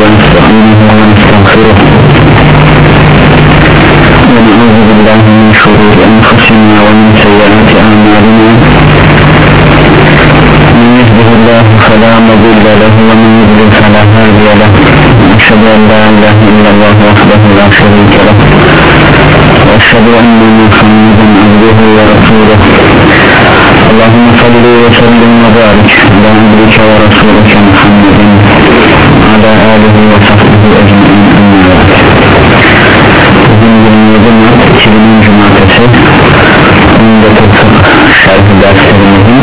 ونستعينه ونستغفره. ونعوذ بالله من شرور أنفسنا ومن سيئات أعمالنا. من يهده الله فلا مضل له ومن يضلل فلا هادي له. أشهد أن لا إله إلا الله وحده لا شريك له. وأشهد أن محمدا عبده ورسوله. اللهم صل وسلم وبارك على عبدك ورسولك محمد وعلى آله وصحبه أجمعين أما بعد Bugün 27 Mart 2000 Cumartesi Umdetul Fıkh Şerh derslerimizin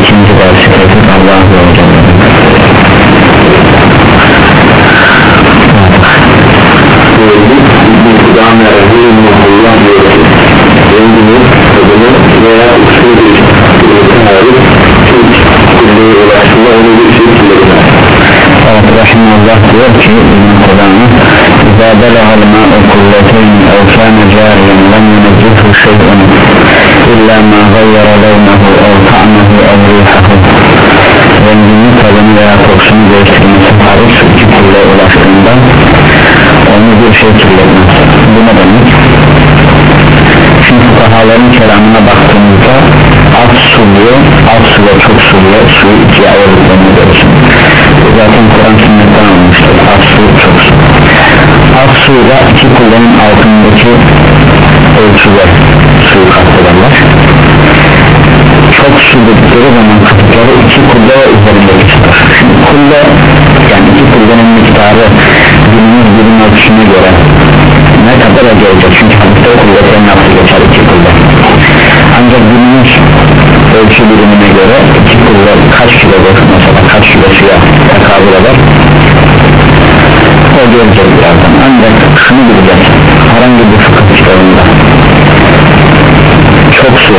ikinci dersi tevfik Allah'a ve Evet Rahimullah diyor ki İbn Kur'an'ı İzâ belâhal mâ'u kulleteyn ev kâne câriyen lem yunezzihu şey'un İllâ mâ gayyara levnehu ev ta'mehu ev rihahu Rengini tadını veya onu bir şey kirletmez Bu ne demek? Şimdi fukahaların kelamına baktığımızda az suluyor, az su ve çok suluyor suyu ikiye ayırdıklarını görürsün zaten Kur'an sünnetten almıştır az su çok su. Az suyla iki kullanın altındaki ölçüler suyu kastederler çok su dedikleri zaman katıkları iki kulle ve üzerindeki sudur şimdi kulle yani iki kullanın miktarı günümüz bilim ölçüsüne göre ne kadar gelecek? Çünkü hadiste kulletin nasıl geçer iki kulle ancak günümüz ölçü birimine göre iki kulle kaç kilodur mesela kaç kilo suya tekabül eder? O gelecek birazdan. Ancak şunu bileceğiz. Herhangi bir fıkıh kitabında çok su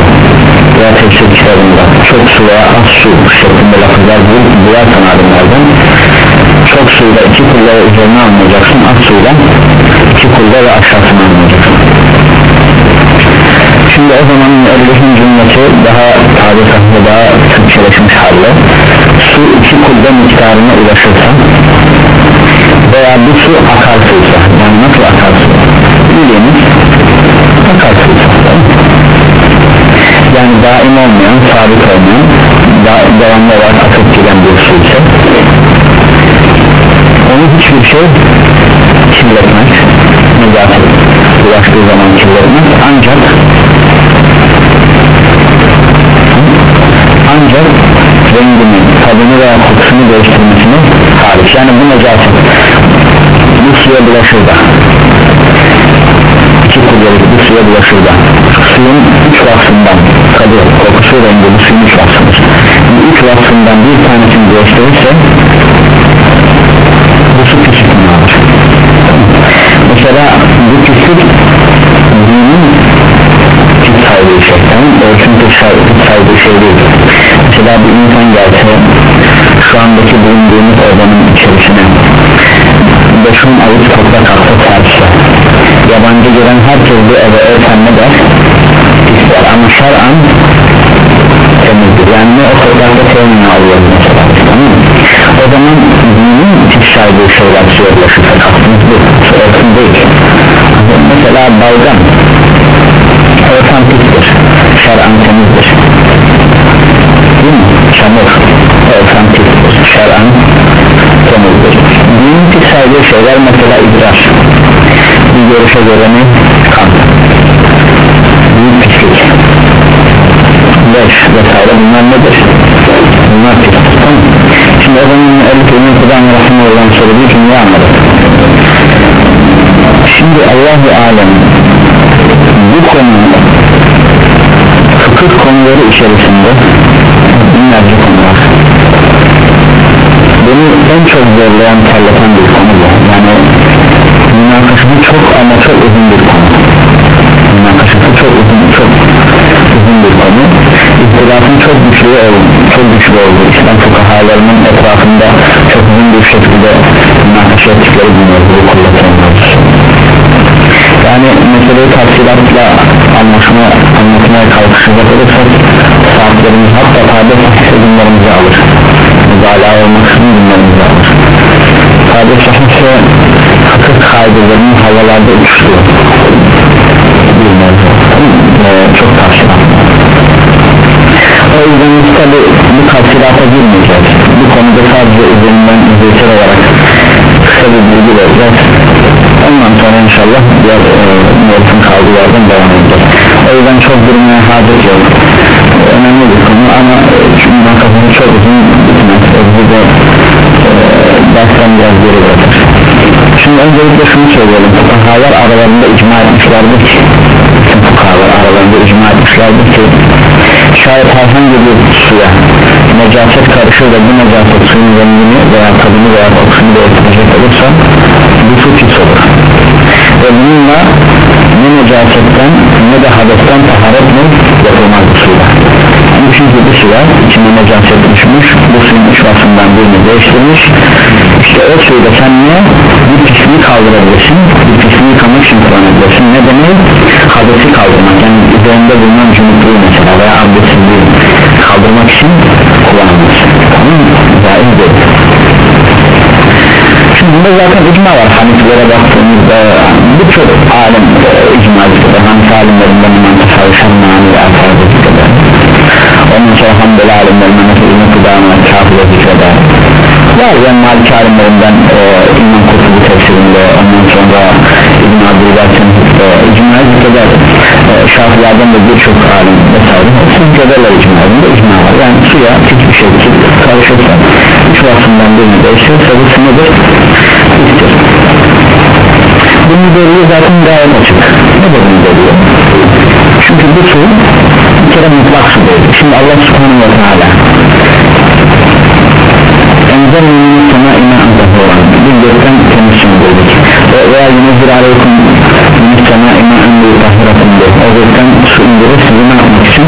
veya tefsir kitabında çok su veya az su şeklinde lafızlar buyarsan alimlerden çok suyla iki kulle ve üzerine almayacaksın. Az suyla iki kulle ve aşağısını almayacaksın şimdi o zaman Elif'in cümlesi daha tabi sahne daha Türkçeleşmiş halde. Su iki kulle miktarına ulaşırsa veya bu su akarsıysa yani nasıl akarsu? Bildiğiniz akarsıysa yani daim olmayan sabit olmayan da, devamlı olarak akıp giden bir su ise onu hiçbir şey kirletmez. Nezaket ulaştığı zaman kirletmez. Ancak ancak rengini, tadını veya kokusunu değiştirmesini hariç. Yani bu nezaket bu suya bulaşır da. İki kuvvetli bu suya bulaşır da. Suyun üç vasfından tadı, kokusu, rengi bu suyun üç vasfıdır. Bu üç vasfından bir tanesini değiştirirse bu su pislikini alır mesela bu pislik dinin pis saydığı şey yani ölçün pis saydığı şey değil bir insan gelse şu andaki bulunduğumuz odanın içerisine 5-10 avuç toprak atsa serse yabancı gelen herkes bu eve örfen ne der ister ama şer'an temizdir. Yani ne o toprakta temini alıyoruz mesela tamam o zaman dinin pis saydığı şeyler suyorlaşırsa kastımız bu örtün değil. Mesela balgam örfen pistir şer'an temizdir değil mi? çamur pistir şer'an. Temizdir dinin saydığı şeyler mesela idrar bir görüşe göre ne? kan. Büyük pislik. Leş vesaire bunlar nedir? bunlar pislik. Tamam. Şimdi o zaman el-Kıymet Kudan Rahimahullah söylediği cümleyi anladık şimdi Allahu Alem bu konu fıkıh konuları içerisinde binlerce konu var. Beni en çok zorlayan terleten bir konu bu. Yani münakaşası çok ama çok uzun bir konu. Münakaşası çok uzun çok uzun bir konu. İhtilafın çok güçlü oldu çok güçlü oldu İslam fukahalarının etrafında çok uzun bir şekilde münakaşa ettikleri bir mevzu kullatın yani meseleyi tafsilatla anlaşma anlatmaya kalkışacak olursak saatlerimiz hatta tabi sahih günlerimizi alır. Mübala olmaksızın günlerimizi alır. Tabi sahih ise fıkıh kaydelerinin havalarda uçuştuğu bir mevzu ee, çok tavsiye o yüzden biz tabi bu tafsilata girmeyeceğiz. Bu konuda sadece üzerinden izleyiciler olarak kısa bir bilgi vereceğiz ondan sonra inşallah diğer e, muhabbetın kaldığı yerden devam edeceğiz o yüzden çok durmaya hacet yok. Önemli bir konu ama e, çünkü kafamı çok uzun bitmez. Bu da e, dersten biraz geri bırakır şimdi öncelikle şunu söyleyelim. Fukahalar aralarında icma etmişlerdir ki fukahalar aralarında icma etmişlerdir ki şayet herhangi bir suya necaset karışır ve bu necaset suyun rengini veya tadını veya kokusunu değiştirecek olursa bu su pis olur. Ve bununla ne necasetten ne de hadesten taharet mi yapılmaz bu suyla. Yani çünkü bu suya içine necaset düşmüş bu suyun üç vasfından birini değiştirmiş. İşte o suyla sen ne bir pisliği kaldırabilirsin bir pisliği yıkamak için kullanabilirsin? Ne demek? Hadesi kaldırmak. Yani üzerinde bulunan cümlükluğu mesela veya abdestsizliği kaldırmak için kullanabilirsin tamam değil. Şimdi bunda zaten icma var. Haniflere baktığımızda birçok alim e, icma ediyor Hanifi alimlerinden İmam Tasavvuf Şermani ve Alfazı zikreder Ondan sonra Hanbeli alimlerinden mesela İbn-i Kudama Kafir'e zikreder Var ya Maliki alimlerinden e, İmam Kurtubu tefsirinde Ondan sonra İbn-i Abdülbaş'ın e, icma zikreder e, Şafilerden de birçok alim vesaire. Zikrederler icmalarında icma var. Yani suya hiçbir şey karışırsa üç vasfından birini değiştirirse bu sınırdır bittir bunun delili zaten gayet açık. Ne bunun delili çünkü bu su bir kere mutlak su değil. Şimdi Allah subhanahu ve teala enzelminin sana inan zahuran bir gökten temiz dedik veya yunuzir aleykum min sana iman bir tahiratın de o gökten su indirir sizi ne yapmak için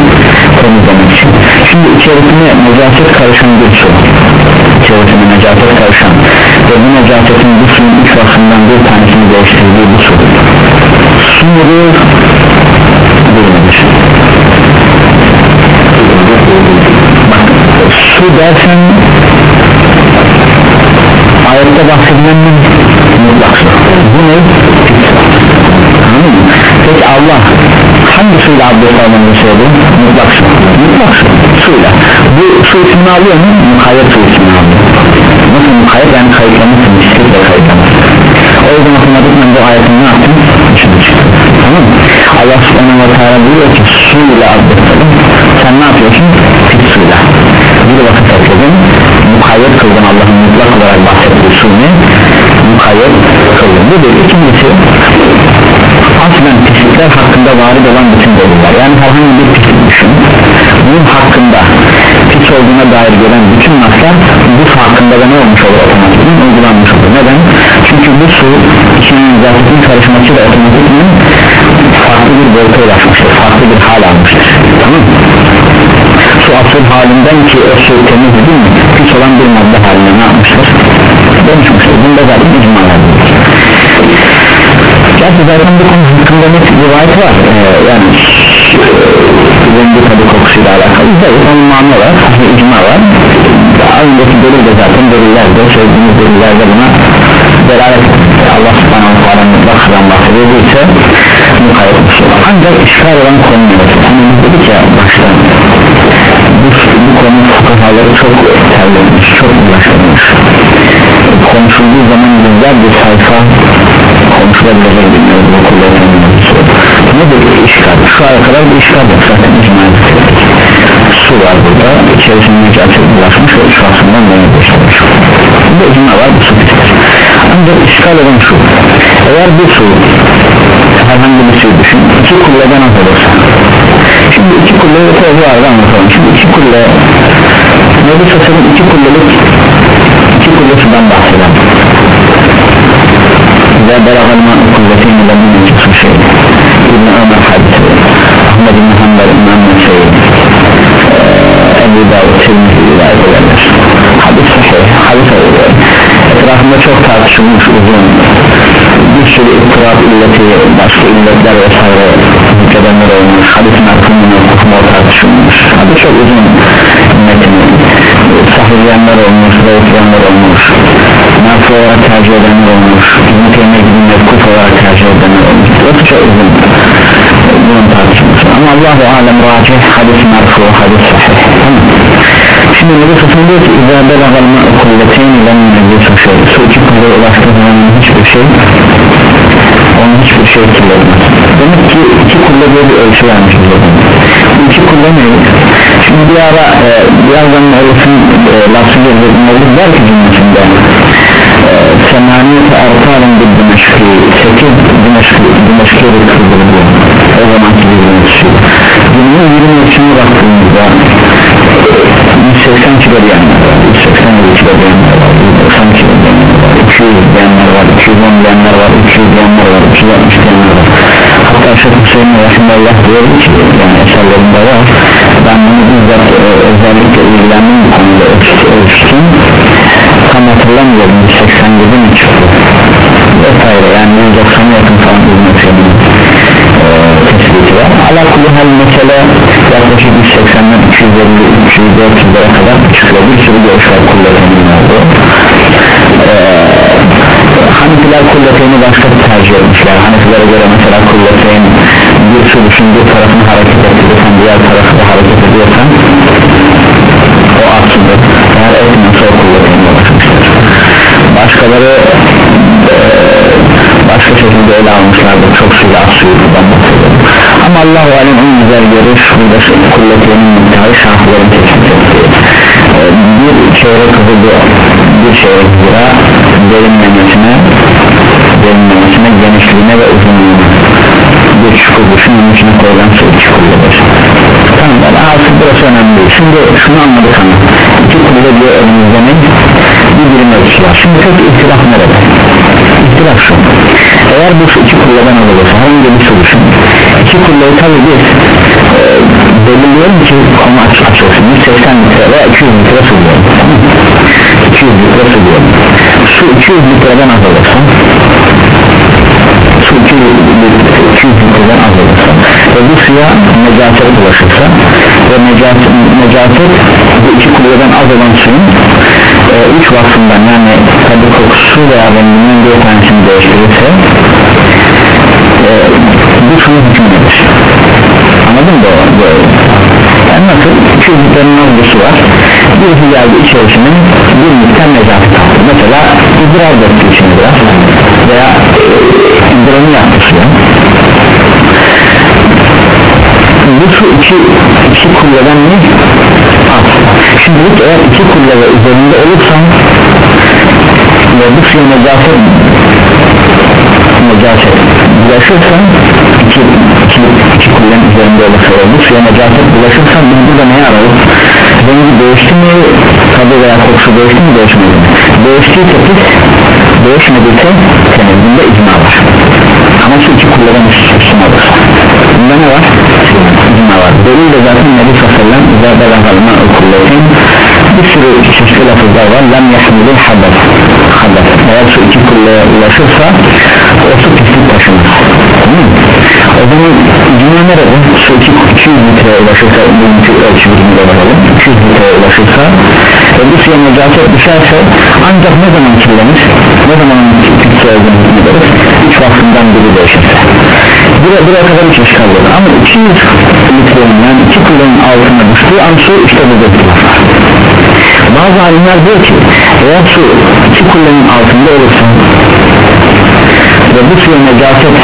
temizlemek için. Şimdi içerisine necaset karışan bir su içerisine necaset karışan ve bu necasetin bu suyun üç vasfından bir tanesini değiştirdiği bu su. Su mudur değildir su dersen ayette bahsedilen ne? mutlak su. Bu ne? Peki Allah hangi suyla abdest almanızı söyledi? mutlak su mutlak su suyla bu su ismini alıyor mu? mukayyet su ismini alıyor. Nasıl mukayyet? Yani kayıtlamışsın bisikletle kayıtlamışsın o yüzden otomatikman bu ayetin ne yaptın? dışına çıktın tamam? Allah subhanahu wa ta'ala diyor ki suyla abdest alın sen ne yapıyorsun? pis suyla. Bir vakit ekledin mukayyet kıldın. Allah'ın mutlak olarak bahsettiği su ne? mukayyet kıldın. Bu bir ikincisi aslen pislikler hakkında varid olan bütün deliller. Yani herhangi bir pislik düşün. Bunun hakkında pis olduğuna dair gelen bütün naslar bu hakkında da ne olmuş olur otomatikman? Uygulanmış olur. Neden? çünkü bu su içinin zaten karışmasıyla otomatikman farklı bir boyuta ulaşmıştır. Farklı bir hal almıştır. Tamam su asıl halinden ki o su temiz değil mi? pis olan bir madde haline ne yapmıştır? dönüşmüştür. Bunda zaten icma vardır Gerçi zaten bu konu hakkında net rivayet var. Ee, yani rengi tadı kokusuyla alakalı. Zayıf onun mani olarak sahih icma var. Daha önceki delil de zaten delillerde söylediğimiz delillerde buna delalet Allah subhanahu wa ta'ala mutlakından bahsedildiyse mukayyet bir şey ancak işgal olan konu hani dedik ya başta bu, bu konu fukahaları çok terlemiş çok ulaşılmış. Konuşulduğu zaman yüzler bir sayfa konuşulabilecek bilmiyoruz bu kullanılmış nedir işgal? Şu ana kadar bir işgal yok zaten. İcma ettik su var burada içerisinde necaset bulaşmış ve şahsından böyle geçmiş burada icma var bu su bitir ancak işgal olan şu eğer bu su herhangi bir suyu düşün iki kulleden az olursa. Şimdi iki kulle bu arada anlatalım şimdi iki kulle Nebi Sasır'ın iki kullelik iki kulle sudan bahseden ve beraberman kuvvetin ile bu meclis şey. İbn Ömer hadisi Ahmet İbn Hanbel İmam Mesih Ebu Davud Tirmizi rivayet ederler. Hadis sahih hadis oluyor etrafında çok tartışılmış uzun bir sürü itiraf illeti başka illetler vesaire hükmedenler olmuş hadisin hakkında okuma tartışılmış. Hadis çok uzun metin. Sahihleyenler olmuş zayıfleyenler olmuş nasıl olarak tercih edenler olmuş İbn-i Teymiye mevkuf olarak tercih edenler olmuş. Çok uzun bunun tartışması ama Allah-u Alem racih hadis merfu hadis sahih. Şimdi Nebi Sassan diyor ki İzâ belagalma kulleteyni len necisi şey su iki kulleye ulaştığı zaman hiçbir şey onun hiçbir şey kirletmez demek ki iki kulle diye bir ölçü vermiş iki kulle ne? şimdi bir ara e, birazdan Elif'in e, lafı gelecek. Elif der ki cümlesinde semaniyete artalın bir Dimeşki sekiz Dimeşki Dimeşki rıkkıdır bu o zamanki bir ölçü günün 20 ölçümü baktığımızda 180 kilo diyenler var 180 kilo diyenler var 190 kilo diyenler var 200 diyenler var 210 diyenler var 300 diyenler var 360 diyenler var. Hatta Şeyh Hüseyin Rahimullah diyor ki yani eserlerinde var ben bunu bizzat e, özellikle ilgilendim bu konuda ölçtüm tam hatırlamıyorum. 187 mi çıktı? Vesaire. Yani 190'a yakın falan bir Hüseyin'in e, tespiti var ala kulli hal mesele yaklaşık 180'den 250 300 400'lere kadar çıkıyor. Bir sürü görüş var kulletenin oldu ee, Hanefiler kulleteyni başka tercih etmişler. Hanefilere göre mesela kulleteyn bir sürüşün bir tarafını hareket ettiriyorsan diğer tarafı da hareket ediyorsan o aslında başkaları e, başka şekilde ele almışlardır. Çok suyla az suyu buradan bahsediyorum. Ama Allah-u Alem en güzel görüş burada kulletlerinin miktarı şahların tespit ettiği e, bir çeyrek hızı bir çeyrek lira derinlemesine derinlemesine genişliğine ve uzunluğuna bir çukur düşün onun içine koyulan su çukurlar tamam yani artık burası önemli değil. Şimdi şunu anladık ama iki kulle diye elimizde ne bir birim ölçüsü var şimdi tek ihtilaf nerede? İhtilaf şu. Eğer bu iki kulleden alırsa herhangi bir düşün iki kulleyi tabi biz e, belirliyorum ki konu aç, açılsın 180 litre veya 200 litre su diyorum. 200 litre su diyorum. Su 200 litreden az alırsa su 200 litreden az alırsa ve bu suya necaset bulaşırsa ve necaset, necaset bu iki kulleden az olan suyun e, üç vasfından yani tabi kokusu veya renginden bir tanesini değiştirirse e, bu suyun hükmündedir anladın mı? Doğru, yani nasıl? 200 litrenin az bir su var. Birisi geldi içerisine bir miktar necaset aldı mesela idrar döktü içine biraz veya e, idrarını yaptı su iki, iki kulleden ne? az şimdi bu eğer iki kulle üzerinde olursan ve bu suya necaset necaset bulaşırsa iki, iki, iki kullen üzerinde olursa ve bu suya necaset bulaşırsa biz burada neyi ararız? rengi değişti mi? Tadı veya kokusu değişti mi? Değişmedi. Mi? değiştiyse pis değişmediyse senin bunda icma var ama şu iki kulleden üstüne olursa bunda ne var? icma var. De zaten Nebi Sallam izâbe lafalma kulletin bir sürü çeşitli lafızlar var. Lem yahmilin hadas. Hadas. Eğer şu iki kulleye ulaşırsa o su pislik taşımaz tamam o zaman dünya nerede? Su 200 litreye ulaşırsa bugünkü ölçü biriminde bakalım. 200 litreye ulaşırsa ve bu suya necaset düşerse ancak ne zaman kirlenir ne zaman pislik olduğunu hükmederiz üç vaktinden biri değişirse buraya, buraya kadar hiç iş kalıyor ama 200 litrenin yani iki kullanın altına düştüğü an su işte burada bir var. Bazı alimler diyor ki eğer su iki kullanın altında olursa ve bu suya necaset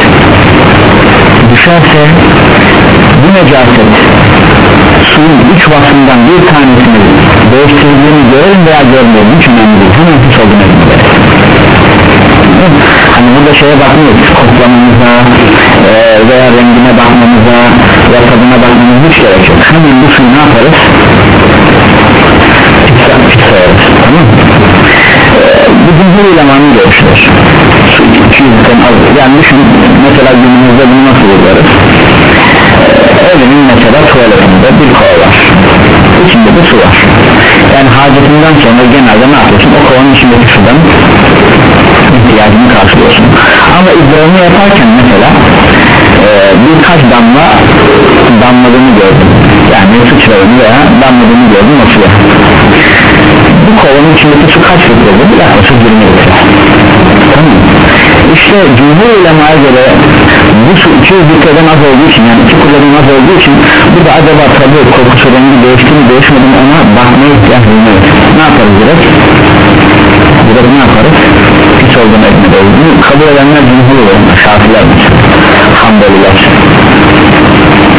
düşerse bu necaset suyun üç vasfından bir tanesini değiştirdiğini görelim veya görmeyelim. Hiç önemli değil. Hemen hiç olduğuna gidelim hani burada şeye bakmıyoruz. Koklamamıza e, veya rengine bakmamıza veya tadına bakmamıza hiç gerek yok. Hemen bu suyu ne yaparız? Sayarız tamam mı? Ee, bu cümhur ulemanın görüşler su 200'den az. Yani düşün mesela günümüzde bunu nasıl uygularız evinin mesela tuvaletinde bir kova var. İçinde de su var. Yani hacetinden sonra genelde ne yapıyorsun? O kovanın içindeki sudan ihtiyacını karşılıyorsun. Ama idrarını yaparken mesela e, birkaç damla damladığını gördüm. Yani sıçradığını veya damladığını gördüm o suya. Bu kovanın içindeki su kaç litredir? yaklaşık 20 litre. Tamam işte cumhur ulemaya göre bu 200 litreden az olduğu için yani iki kulların az olduğu için burada acaba tabi kokusu rengi değişti mi değişmedi mi ona bakmaya ihtiyaç duymuyoruz ne yaparız direkt? Direkt ne yaparız? Hiç olduğunu etmedi olduğunu kabul edenler cumhur ulemaya şafiler mesela Hanbeliler.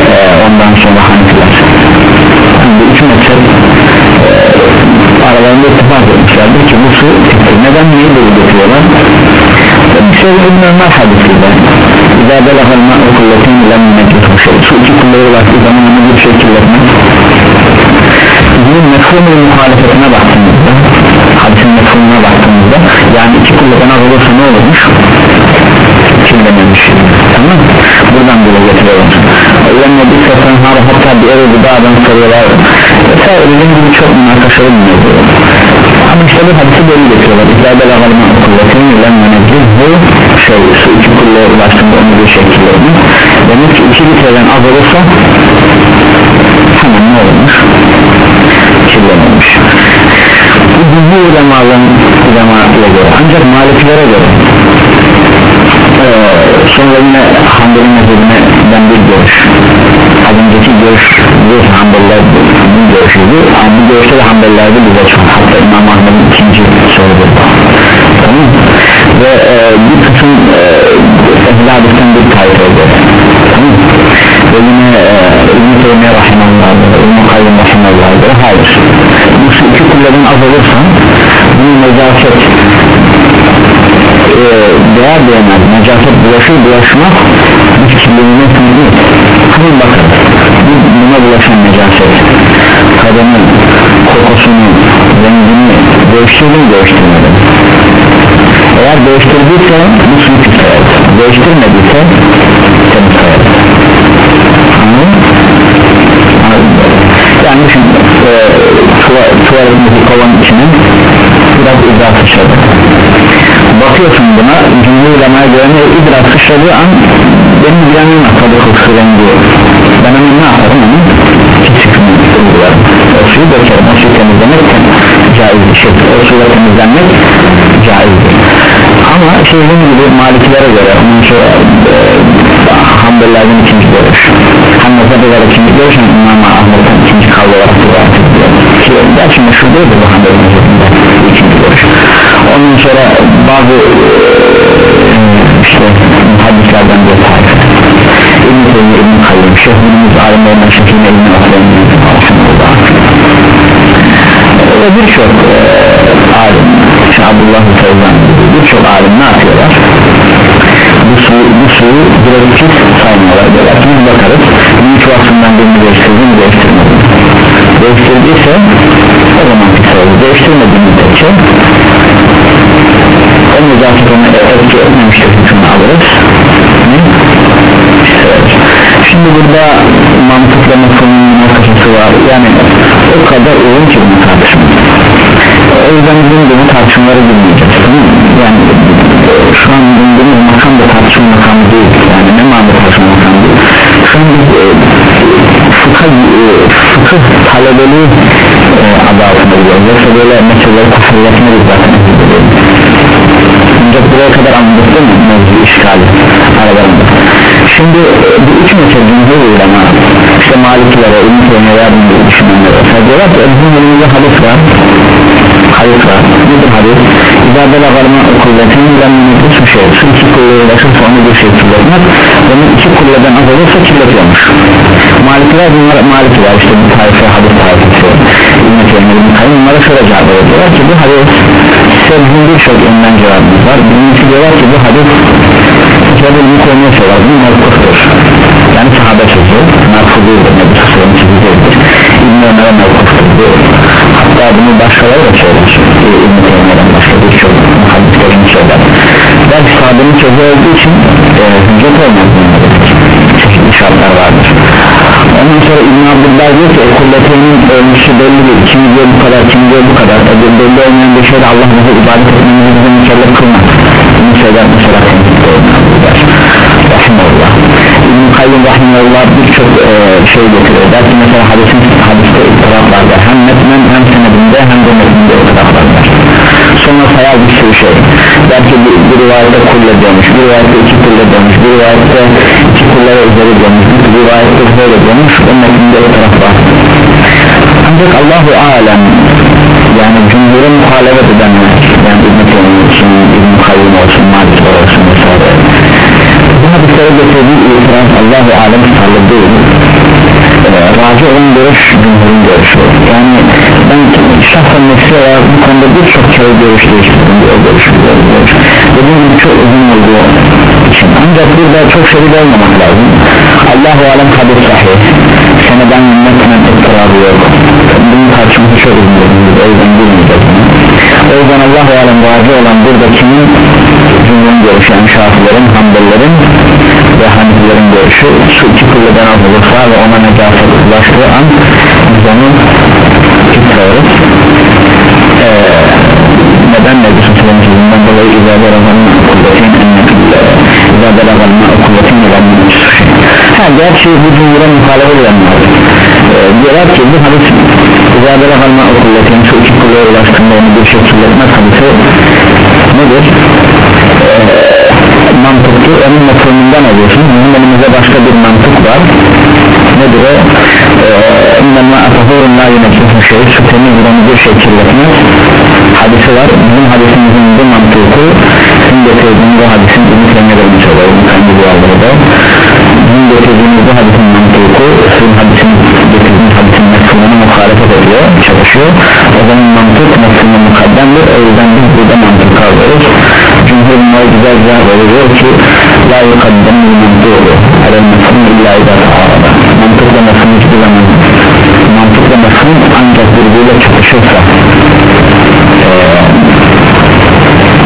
Ee, ondan sonra Hanifiler yani bu üç mezhep e, aralarında ittifak etmişlerdir ki bu su neden niye böyle getiriyorlar bir şey İbn Ömer hadisiyle İzâ belahal ma'u kulletin lem meclisu şey Su iki kulları ulaştığı zaman onu bir şey kirletmez Bunun mefhumu muhalefetine baktığımızda Hadisin mefhumuna baktığımızda Yani iki kullardan az olursa ne olurmuş? Tamam Buradan bile getiriyorlar O yüzden Nebi Sefenhar hatta bir evi gıdadan soruyorlar Vesaire dediğim gibi çok münakaşalı bir ama işte bu hadisi böyle getiriyorlar İzâ belahal ma'u kulletin lem meclisu şey su iki kulluğa ulaştığında onu bir şekilde demek ki iki litreden az olursa hemen ne olmuş? Kirlenmiş bu cümle ulemaların ulemalara göre ancak malikilere göre ee, sonra yine Hanbeli mezhebinden bir görüş az önceki görüş bir Hanbeliler bir görüşüydü. Ama bu görüşte de Hanbelilerde bir görüş var hatta İmam Ahmet'in ikinci söyledi tamam. Ve e, bir kısım e, ehl-i hadisten bir tayfa göre tamam. Ve yine e, İbn-i Teymiye Rahimallah İbn-i Kayyum Rahimallah göre hayır. Bu şu iki kulların az olursa bunun nezaket e, değer değmez. Necaset bulaşır bulaşmaz. Bir kirliliğine sınırlı hani bakın buna bulaşan necaset kadının kokusunu rengini değiştirdi mi değiştirmedi eğer değiştirdiyse bu suyu tutar değiştirmediyse temiz sayar yani düşün e, tuvaletindeki kovan içine biraz idrar sıçradı bakıyorsun buna cümle ulemaya göre idrar sıçradığı an benim ilgilenmem tadı kokusu rengi ben hemen ne yaparım onu? Çıkımı uygularım o suyu dökerim o suyu temizlemek caiz bir şey. O suyla temizlenmek caizdir ama şey dediğim gibi malikilere göre onun şu e, Hanbelilerden ikinci görüş. Hanbelilerden göre ikinci görüş İmam Ahmet'ten ikinci kavga olarak rivayet ediliyor ki gerçi meşhur değildir bu Hanbeli mezhebinde ikinci görüş. Ondan sonra bazı e, işte hadislerden bir tarife İbn-i Teymi İbn-i Kayyum Şehrimimiz alimlerinden Şehrin İbn-i Aslem'in ve birçok e, alim işte Abdullah Feyzan birçok alim ne yapıyorlar? Bu suyu, bu suyu direktif saymıyorlar diyorlar ki biz bakarız. Büyük vasfından birini değiştirdi mi değiştirmedi değiştirdiyse o zaman sayılır değiştirmediği müddetçe o müzakirene etki etmemiştir. Hükmünü alırız? Şimdi burada mantıkla mefhumun münakasası var. Yani o kadar uzun ki bu tartışma. O yüzden bizim de bu tartışmaları bilmeyeceğiz yani şu an bulunduğumuz makam da tartışma makamı değil. Yani ne manada tartışma makamı değil? Şu an biz e, fıkıh, e, fıkıh talebeli e, adı altında biliyoruz. Yoksa böyle meseleleri tasarlatma biz zaten. Ancak buraya kadar değil mi? Mevzu işgali aralarında şimdi e, bu üç mesele cümhur ulema işte malikilere, bunu düşünenlere diyorlar ki bizim elimizde hadis var. Hadis var. Nedir hadis? İzâ belagarma kuvvetin ben bir şey su iki kulluğa ulaşırsa onu bir şey kirletmez onun iki kulleden az olursa kirletiyormuş Malikler bunlar Malikler işte bu tarife hadis tarifesi Teymiye'nin kayın bunlara şöyle cevap veriyorlar ki bu hadis sevdiğin birçok yönden cevabımız var. Birincisi diyorlar ki bu hadis Cebel bir konuya söyler bu mevkuftur yani sahabe sözü merfuzudur Nebi Sassal'ın çizgidir İbn-i Ömer'e mevkuftur bu hatta bunu başkaları da söyler İbn-i Teymiye'den başka birçok hadislerini söyler. Belki sahabenin sözü olduğu için e, hüccet olmaz çeşitli şartlar vardır. Ondan sonra İbn Abdülber diyor ki kulletinin ölmüşü belli değil. Kimi diyor bu kadar kimi diyor bu kadar? E, belli olmayan bir şeyde Allah bize ibadet etmemizi bize mükellef kılmaz. Bunu söyler mesela Rahimullah İbn-i Kayyum Rahimullah birçok e, şey getiriyor. Der ki mesela hadisin hadiste itiraf var hem metnen hem senedinde hem de metninde itiraf var sonra sayar bir sürü şey. Belki bir, bir rivayette kulle diyormuş bir rivayette iki kulle diyormuş bir rivayette iki kullere üzeri diyormuş bir rivayette böyle ekinde o taraf var. Ancak Allahu Alem yani cumhurun muhalefet edenler yani İbn-i olsun İbn-i Kayyum olsun Malik olsun vesaire bu hadislere getirdiği itiraz Allahu Alem tutarlı değil. Ee, razı olan görüş cumhurun görüşü yani ben şahsen nefsi olarak bu konuda birçok kere görüş değiştirdim bir o görüş bir görüş dediğim çok uzun olduğu için. Ancak burada çok şerif olmamak lazım. Allahu Alem kabir sahih seneden yönetmenen ettirabı yok bunun tartışması çok uzun o yüzden bilmeyeceğiz o yüzden Allahu Alem razı olan burada kimin cumhurun görüşü yani şafilerin hanbellerin ve hanifilerin görüşü şu iki kulleden az olursa ve ona necaset ulaştığı an biz onu tutuyoruz ee, neden Nebi Sallallahu yüzünden dolayı izade ravanın kuvvetin izade ravanın kuvvetin ravanın ha gerçi bu cumhura muhalefet edenler ee, diyorlar ki bu hadis izade ravanın kuvvetin şu kullaya ulaştığında onu bir şey kirletmez hadisi nedir? Ee, mantıklı. Onun mefhumundan alıyorsun. Bizim elimizde başka bir mantık var. Nedir o? İnnema atahurun la yuneklifu şey su temiz onu bir şey kirletmez. Hadisi var. Bizim hadisimizin bu mantığı bizim getirdiğimiz bu hadisin bunu sevmelerimiz oluyor kendi dualarda bizim getirdiğimiz bu hadisin mantığı sizin hadisin getirdiğiniz mefhumunu muhalefet ediyor çalışıyor. O zaman mantık mefhumu mukaddemdir o yüzden biz burada mantık alıyoruz cumhurun o güzel cevap veriyor ki la yukaddemu mantığı alel mefhum illa idâ ta'arada mantıkla mefhum hiçbir zaman mantıkla mefhum ancak birbiriyle çatışırsa ee,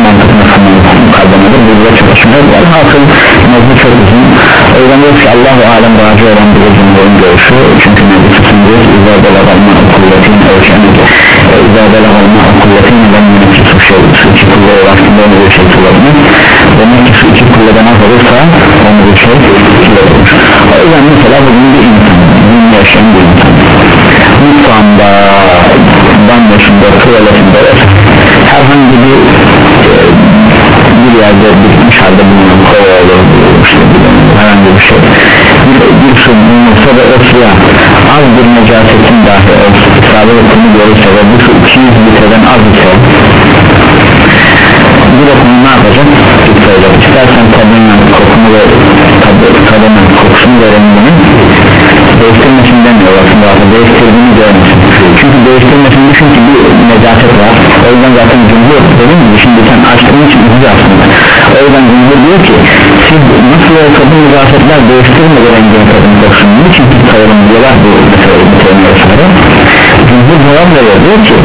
mantık mefhumu mukaddemedir çatışmıyor velhasıl mevzu çok uzun. O yüzden diyoruz ki Allah-u Alem razı olan bir cumhurun görüşü. Çünkü Nebi Sıfın diyor İzâ belagalma kuvvetin ölçeni İzâ belagalma kuvvetin ben yönetici su şey su iki kullaya ulaştığında onu bir şey kullanır demek ki su iki kulleden az olursa onu bir şey kullanır o yüzden mesela bugün bir insan bugün yaşayan bir insan mutfağında banyosunda tuvaletinde necaset var. O yüzden zaten cumhur dedim mi şimdi sen açtığın için üzücü aslında. O yüzden cumhur diyor ki siz nasıl olsa bu necasetler değiştirmedi rengini tadını kokusunu niçin siz sayalım diyorlar bu vesaire? Cumhur cevap veriyor. Diyor ki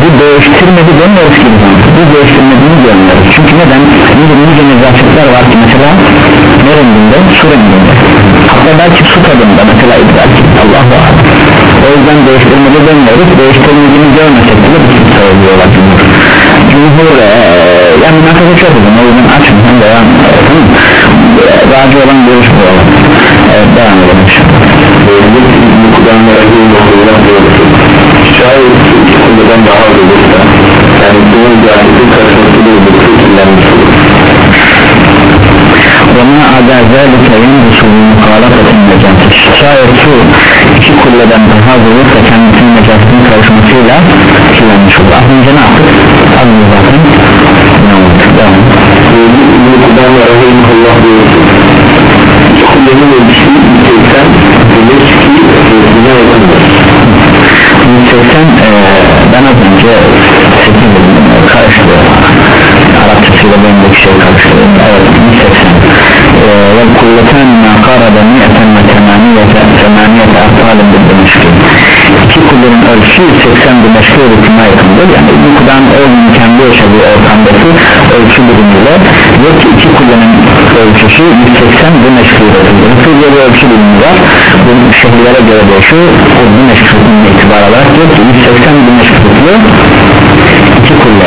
bu değiştirmedi demiyoruz ki bu değiştirmediğini görmüyoruz. Çünkü neden? Nice nice necasetler var ki mesela ne renginde? Su renginde. Hatta belki su tadında mesela idrak. Allah o yüzden değiştirmede demiyoruz değiştirmediğini görmesek bile bu tip söylüyorlar cumhur cumhur ee, yani nasıl çok uzun o yüzden açın hem devam tamam razı olan görüş bu olan evet devam edelim şayet konudan daha az olursa yani bunun cahitin karşılıklı bir mutlu kirlenmiş olur وما عدا ذلك ينقص بمخالفة النجاسة şayet su iki kulleden daha az olursa kendisinin necasetin karışmasıyla kirlenmiş olur. Az önce ne yaptık? az önce zaten ne oldu? devam. İbn-i Kudam'a Rahimullah diyor ki kullanım ölçüsü 180 bilir ki buna yakındır 180 ee, ben az önce 8 dedim. Karıştırıyor Arapçasıyla benimdeki şey karıştırıyor evet 180 ve kulleten makarada niyeten ve temaniyete temaniyete afalin bir demişti. İki kulların ölçüsü 180 demişti hüküme yakındır yani bu kudan o gün kendi yaşadığı ortamdaki ölçü birimiyle diyor ki iki kulların ölçüsü 180 demişti Suriye bir ölçü birimi var. Bu şehirlere göre değişiyor o demişti hükümüne itibar alarak diyor ki 180 demişti tutuyor iki kulle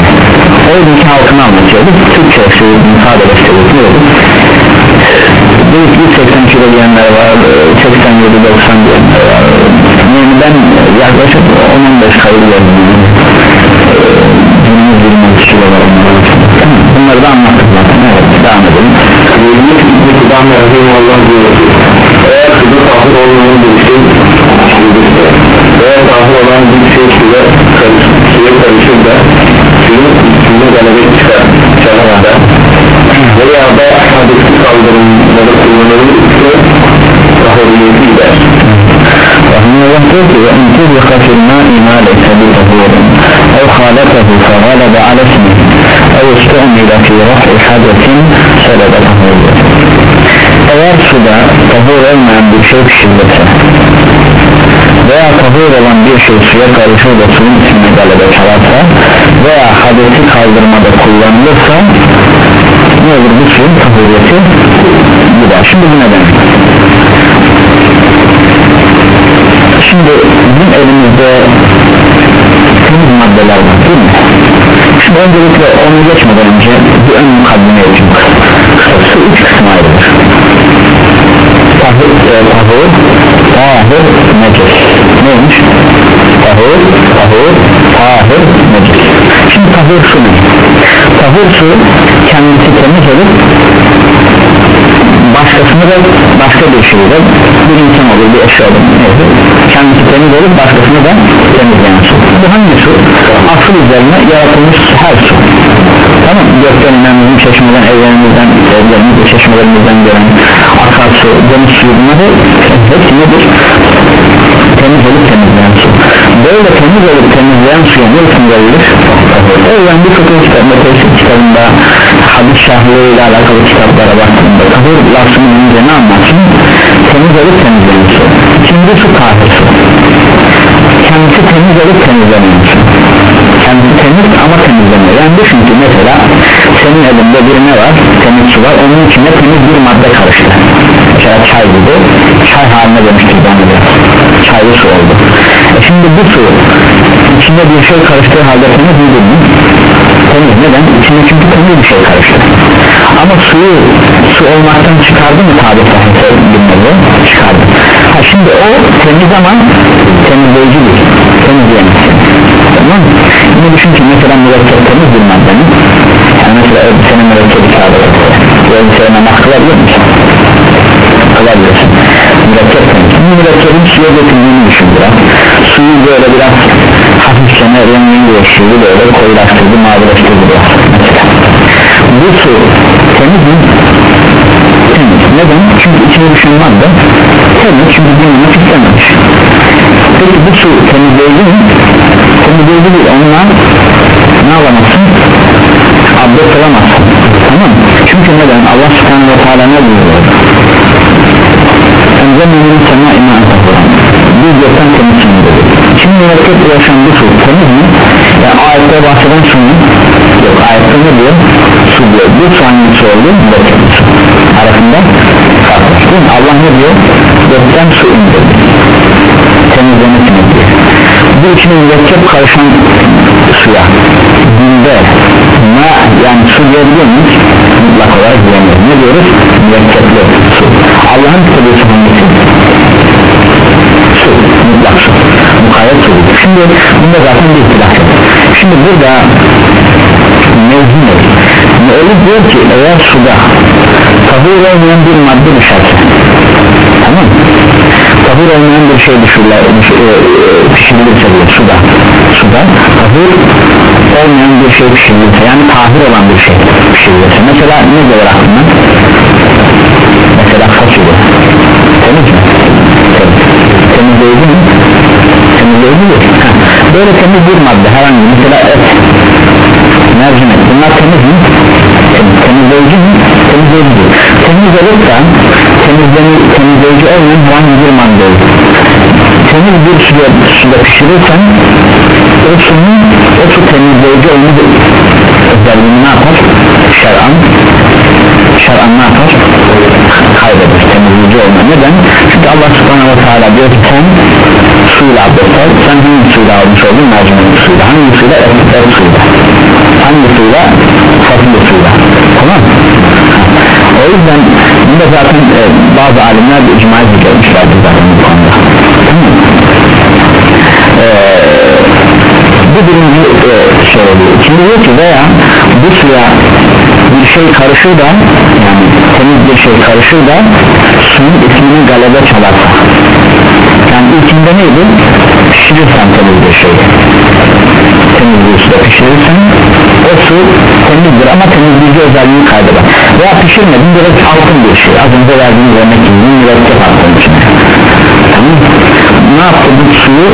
o günkü halkını anlatıyordu Türkçe şu müsaade gösteriyordu büyük Değişik 82'de diyenler var 87 90 diyenler var Yani ben yaklaşık 10-15 kayıp verdim Günümüz 20 kişi var Bunları da anlattık zaten evet devam edelim Yürümüş Kudan Mevzim Allah diyor Eğer kızı tahir olmayan bir şey Eğer tahir olan bir şey suya karışır, suya karışır da Suyun içinde galebet çıkar Çalamadan veya da hadisi kaldırımları kullanılırsa tahoriyeti gider Rahimullah diyor ki ve intez ve kafirma imal etse bir tahiyetin ev halatahu fegalebe alesmi ev istu'mila fi raf'i hadesin selebe tahoriyetin eğer suda tahur olmayan bir şey pişirilirse veya tahur olan bir şey suya karışır da suyun içinde galebe çalarsa veya hadesi kaldırmada kullanılırsa ne olur bu suyun tahuriyeti gider şimdi bu neden? Şimdi bizim elimizde temiz maddeler var değil mi? Şimdi öncelikle onu geçmeden önce bir ön mukaddime yapayım su üç kısma ayrılır. Tahur, e, tahur, tahir, necis. Neymiş? tahur, tahur, tahir, necis şimdi tahur su ne? tahur su kendisi temiz olup başkasını da başka bir şeyle bir insan olur bir eşya olur neyse kendisi temiz olup başkasını da temizleyen su bu hangi su? asıl üzerine yaratılmış her su tamam gökten inen bizim çeşmeden evlerimizden evlerimizde çeşmelerimizden gelen akarsu deniz suyu bunları hepsi nedir? Temiz olup temizleyen su. Böyle temiz olup temizleyen suya ne isim verilir? o yüzden bir fıkıh kitabında tefsir kitabında hadis şahlığıyla alakalı kitaplara baktığımda tahur lafzını bilince ne anlatsın? temiz olup temizleyen su. Şimdi su kahve su kendisi temiz olup temizlemeyen su kendisi temiz ama temizlemiyor. Yani düşün ki mesela senin elinde bir ne var temiz su var. Onun içine temiz bir madde karıştı. Mesela çay gibi çay haline dönüştü bana biraz su oldu. E şimdi bu su içinde bir şey karıştığı halde temiz mi değil mi? temiz neden? içinde çünkü temiz bir şey karıştı. Ama suyu su olmaktan çıkardı mı tabi sahipte bilmedi? Çıkardı. Ha şimdi o temiz ama temizleyici değil temizleyemez tamam yine düşün ki mesela mürekkep temiz bir maddenin yani mesela elbisenin mürekkebi kağıdı bu elbiseye namaz kılabilir misin? kılabilirsin mürekkep temiz. Mürekkebin suya böyle biraz hafifçene rengini değiştirdi böyle koyulaştırdı mavileştirdi biraz bu su temiz mi? temiz neden? çünkü içine düşen madde temiz çünkü dinlemek istememiş peki bu su temizleyici mi? temizleyici değil onunla ne alamazsın? abdest alamazsın tamam çünkü neden? Allah subhanahu ve teala ne buyuruyor? Enzelmenin sema iman tahura Bir gökten temiz su dedi Şimdi mürekkep ulaşan bu su temiz mi? Yani ayette bahseden su mu? Yok ayette ne diyor? Su diyor Bu su hangi su oldu? Mürekkep su Arasında fark var değil mi? Allah ne diyor? Gökten su indirdi Temizlemek için Bu içine mürekkep karışan suya Günde ma yani su diyebiliyor muyuz? Mutlak olarak diyemiyoruz Ne diyoruz? Mürekkepli su Allah'ın kitabı hangisi? Su, mutlak su Mukayyet su Şimdi bunda zaten bir ihtilaf Şimdi burada mevzu ne? Müellif diyor ki eğer suda tahur olmayan bir madde düşerse Tamam mı? Tahur olmayan bir şey düşürler, düş, e, pişirilirse diyor suda Suda tahur olmayan bir şey pişirilirse yani tahir olan bir şey pişirilirse Mesela ne gelir aklına? Mesela fasulye Temiz mi? Temiz Temizleyici mi? Temizleyici mi? Ha. Böyle temiz bir madde herhangi mesela et Mercimek bunlar temiz mi? Temiz. Temizleyici mi? Temizleyici Temiz olup da temizleyici olmayan bir madde Temiz bir suda, suda pişirirsen o suyun o su temizleyici olma özelliğini ne yapar? Şer'an şer'an ne yapar? kaybeder temizleyici olma neden? çünkü Allah subhanahu wa ta'ala diyor ki sen suyla abdest al sen hangi suyla almış oldun? Mercimek suyla. Hangi suyla? Et suyla. Hangi suyla? Fasulye suyla. Tamam. O yüzden bunda zaten e, bazı alimler de icma zikretmişlerdi zaten konuda tamam e, bu birinci e, şey oluyor. Şimdi diyor ki veya bu suya bir şey karışır da yani temiz bir şey karışır da suyun ismini galebe çalarsa. Yani ilkinde neydi? pişirirsen temiz bir şey. Temiz bir suda pişirirsen o su temizdir ama temizleyici özelliğini kaybeder. Veya pişirmedin direkt altın bir şey. Az önce verdiğimiz örnek gibi mürekkep attın içine. Tamam ne yaptı? Bu suyu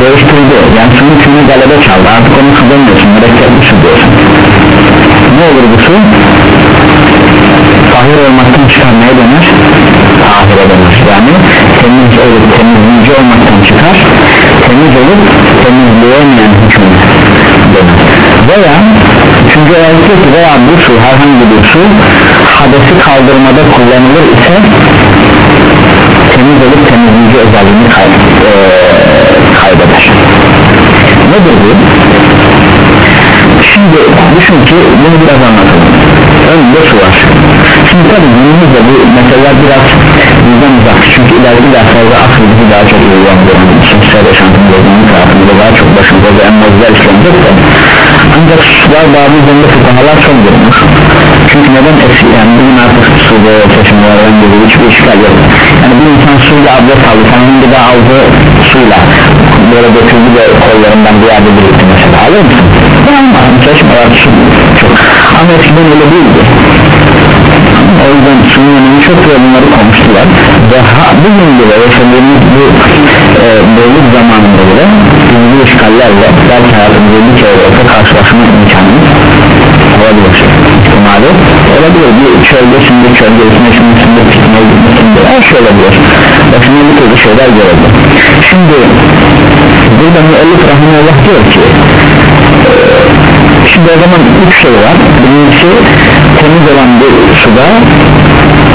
değiştirdi. Yani suyun suyunu galebe çaldı. Artık onu su demiyorsun mürekkepli su diyorsun. Ne olur bu su? Tahir olmaktan çıkarmaya döner. Tahire döner. Yani temiz olup temizleyici olmaktan çıkar. Temiz olup temizleyemeyen hükmüne döner. Veya çünkü özellikle ki veya bu su herhangi bir su hadesi kaldırmada kullanılır ise temiz olup temizleyici özelliğini kay e kaybeder. Nedir bu? şimdi düşün ki bunu biraz anlatalım. Önünde su var. Şimdi tabi günümüzde bu meseleler biraz bizden uzak. Çünkü ileride derslerde asıl bizi daha çok uygulandıran sosyal yaşantımızda tarafında daha çok başımıza ve emmezler işlenecek de ancak sular bazı üzerinde fıkhalar çok durmuş çünkü neden eski yani bugün artık su ve taşımalardan dolayı hiçbir işgal yok. Yani bir insan suyla abdest aldı sanırım bir de aldı suyla böyle götürdü de kollarından bir yerde birikti mesela. Alır mısın? ben almadım taşımalar çok. Ama eskiden öyle değildi o yüzden önemi çok ve bunları konuştular ve ha, bugün bile yaşadığımız bu e, bölük zamanında bile bu işgallerle belki hayatımızda bir kere olsa karşılaşma imkanımız olabilir. İhtimali olabilir. Bir çölgesinde çölgesinde şimdisinde fitne gitmesinde her şey olabilir. Başına bir türlü şeyler görebilir şimdi burada müellif rahmanullah diyor ki e, şimdi o zaman üç şey var. Birincisi temiz olan bir suda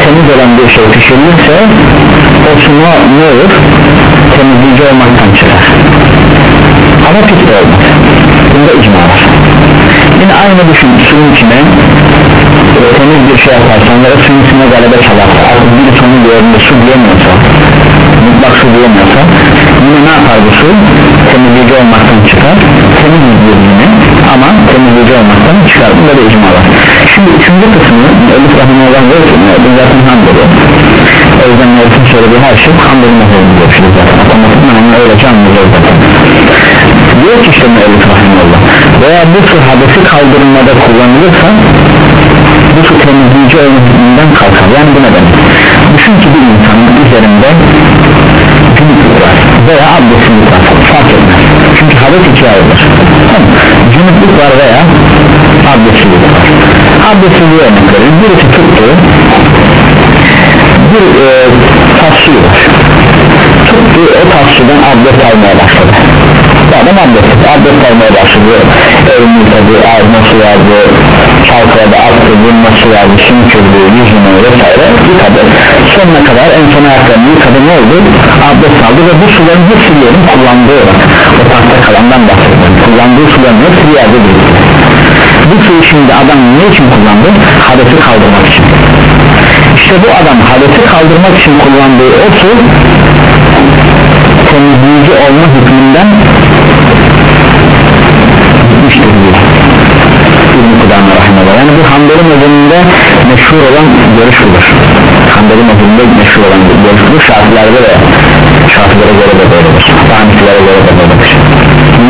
temiz olan bir şey pişirilirse o su ne olur? Temizleyici olmaktan çıkar. Ama pis de olmaz. Bunda icma var. Yine aynı düşün suyun içine e, temiz bir şey yaparsan ya da suyun içine galebe çalarsa artık bir sonu gördüğünde su diyemiyorsa mutlak su diyemiyorsa yine ne yapar bu su? Temizleyici olmaktan çıkar temizliyor yine. Ama temizleyici olmaktan çıkar. Bunda da icma var. Şimdi üçüncü kısmı Elif Rahimullah diyor ki bu zaten hamdolu. O yüzden Elif'in söylediği her şey hamdolu mehirini görüşürüz zaten. Otomatikman onu öylece anlayacağız zaten diyor ki işte Elif Rahimullah veya bu su hadesi kaldırılmada kullanılırsa bu su temizleyici olmasından kalkar. Yani bu neden düşün ki bir insanın üzerinde cünüplük var veya abdestsizlik var. Fark etmez. Çünkü hades ikiye ayrılır tamam. cünüplük var veya abdestsizlik var. Abdestsizliği örnek verir birisi tuttu. Bir e, tas suyu var. Tuttu o tas sudan abdest almaya başladı. Adam abdest abdest almaya başladı. Elini yıkadı ağzına su verdi çalkaladı attı burnuna su verdi sümkürdü yüzünü vesaire yıkadı sonuna kadar en son ayaklarını yıkadı ne oldu abdest aldı ve bu suların hepsi diyelim kullandığı o tahta kalandan bahsediyorum. Kullandığı suların hepsi bir yerde birikti bu suyu şimdi adam ne için kullandı? Hadesi kaldırmak için. İşte bu adam hadesi kaldırmak için kullandığı o su temizleyici olma hükmünden Kudame Rahimullah yani bu Hanbeli mezununda meşhur olan görüş budur. Hanbeli mezununda meşhur olan görüş budur. Şafilerde de Şafilere göre de böyledir Hanifilere göre de böyledir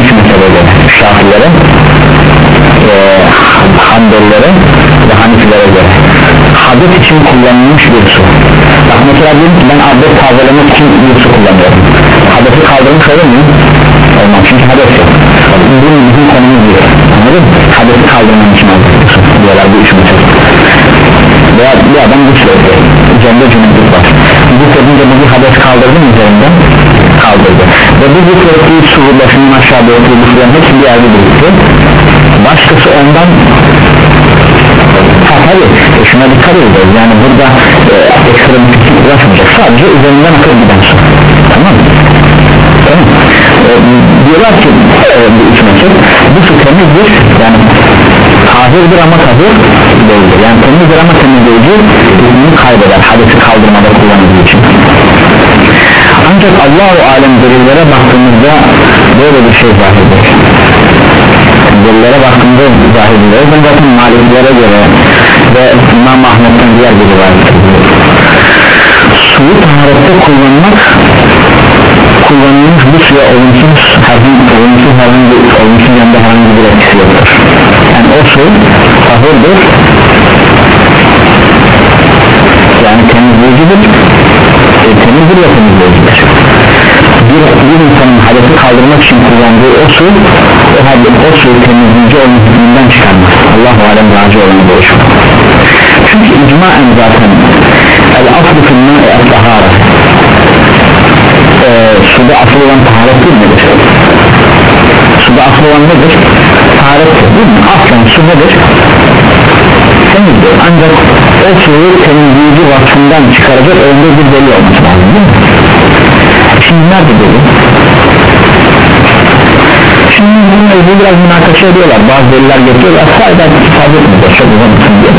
Üç mesele göre. Şafilere e, Hanbelilere ve Hanifilere göre. Hadet için kullanılmış bir su. Bak mesela diyelim ki ben abdest tazelemek için bir su kullanıyorum. Hadesi kaldırmış olur muyum? Olmaz çünkü hades yok. Bu bizim konumuz değil. Anladın mı? Hadesi kaldırmam için abdest diyorlar bu üç Veya bir adam güç veriyor Üzerinde cünüplük var. Güç edince bu bir hades kaldırdı mı üzerinden? Kaldırdı. Ve bu güç ettiği su başının aşağı doğru bu suların hepsi bir yerde birikti Başkası ondan ha tabi e, şuna dikkat edeceğiz yani burada e, ekstra bir fikir ulaşmayacak. Sadece üzerinden akıp giden su. Tamam mı? tamam. E, diyorlar ki e, bu üç bu su temizdir. Yani tahirdir ama tahir değildir. Yani temizdir ama temizleyici bunu kaybeder. Hadesi kaldırmada kullanıldığı için. Ancak Allah-u Alem delillere baktığımızda böyle bir şey zahirdir delillere baktığımızda zahirdir o zaten maliklere göre ve İmam Ahmet'ten diğer bir rivayet suyu taharette kullanmak kullanılmış bu suya olumsuz herhangi olumsuz herhangi olumsuz yanında herhangi bir etkisi yoktur. Yani o su tahırdır yani temizleyicidir. E, temizdir ve temizleyicidir bir, bir insanın hadesi kaldırmak için kullandığı o su o, halde, o suyu temizleyici olmasından çıkarmaz Allah-u Alem razı olan görüşü çünkü icmaen zaten el aslı fil el tahara suda asıl olan taharet değil midir? suda asıl olan nedir? taharettir değil mi? aslen su nedir? temizdir ancak o suyu temizleyici vasfından çıkaracak önde bir deli olması lazım değil mi? Şimdi nerede deli? şimdi bununla ilgili biraz münakaşa ediyorlar. Bazı deliler getiriyorlar sayıda ifade etmiyor çok uzamasın diye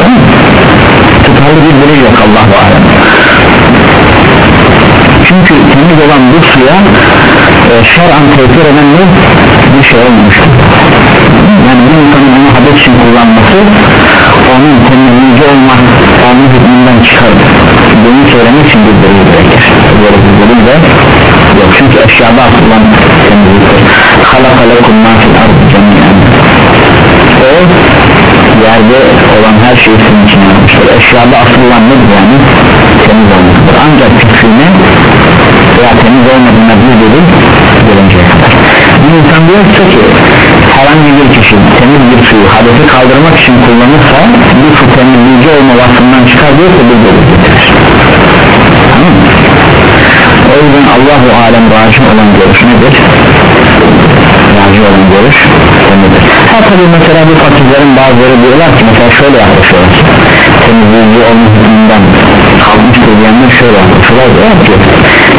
tutarlı bir deli yok Allah-u Alem. Çünkü temiz olan bu suya e, şer'an eden ne? bir şey olmuştur yani bir insanın onu hadet için kullanması onun temizleyici olma onun hükmünden çıkarır bunu söylemek için bir delil gerekir. Böyle bir delil de yok çünkü eşyada asılan temizliktir halaka lekum ma ardı cemiyen. O yerde olan her şeyi sizin için yapmıştır eşyada asılan nedir yani? Temiz olmaktır ancak fikrine veya temiz olmadığına bir delil gelinceye kadar. Bir insan diyorsa ki herhangi bir kişi temiz bir suyu hadesi kaldırmak için kullanırsa bu su temizleyici olma vasfından çıkar diyorsa bir delil getirir. Tamam mı? O yüzden Allahu Alem racı olan görüş nedir? racı olan görüş nedir? ha tabi mesela bu fakirlerin bazıları diyorlar ki mesela şöyle yaklaşıyorlar temizleyici olma hükmünden kalmıştır diyenler şöyle yaklaşıyorlar diyorlar ki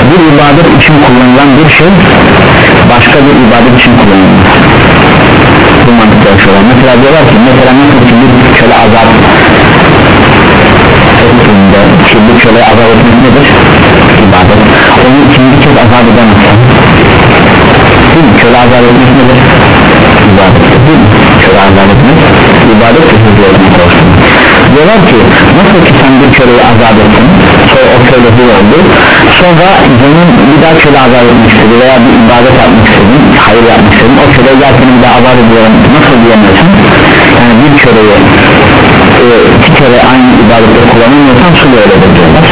bir ibadet için kullanılan bir şey başka bir ibadet için kullanılmaz bu mantıkla yaşıyorlar mesela diyorlar ki mesela nasıl ki bir köle azap ettiğinde ki bu köle azap etmek nedir? İbadet onu ikinci kez azap edemezsen değil mi? köle azap etmek nedir? ibadet değil mi? köle azap etmek ibadet hızlı olmak olsun diyorlar ki nasıl ki sen bir köleyi azap ettin sonra o köle bir oldu sonra canın bir daha köle azap etmek istedi veya bir ibadet yapmak istedin hayır yapmak istedin o köle zaten bir daha azap ediyorum nasıl diyemiyorsun yani bir köleyi e, iki kere aynı ibadette kullanılmıyorsan şu böyledir diyorlar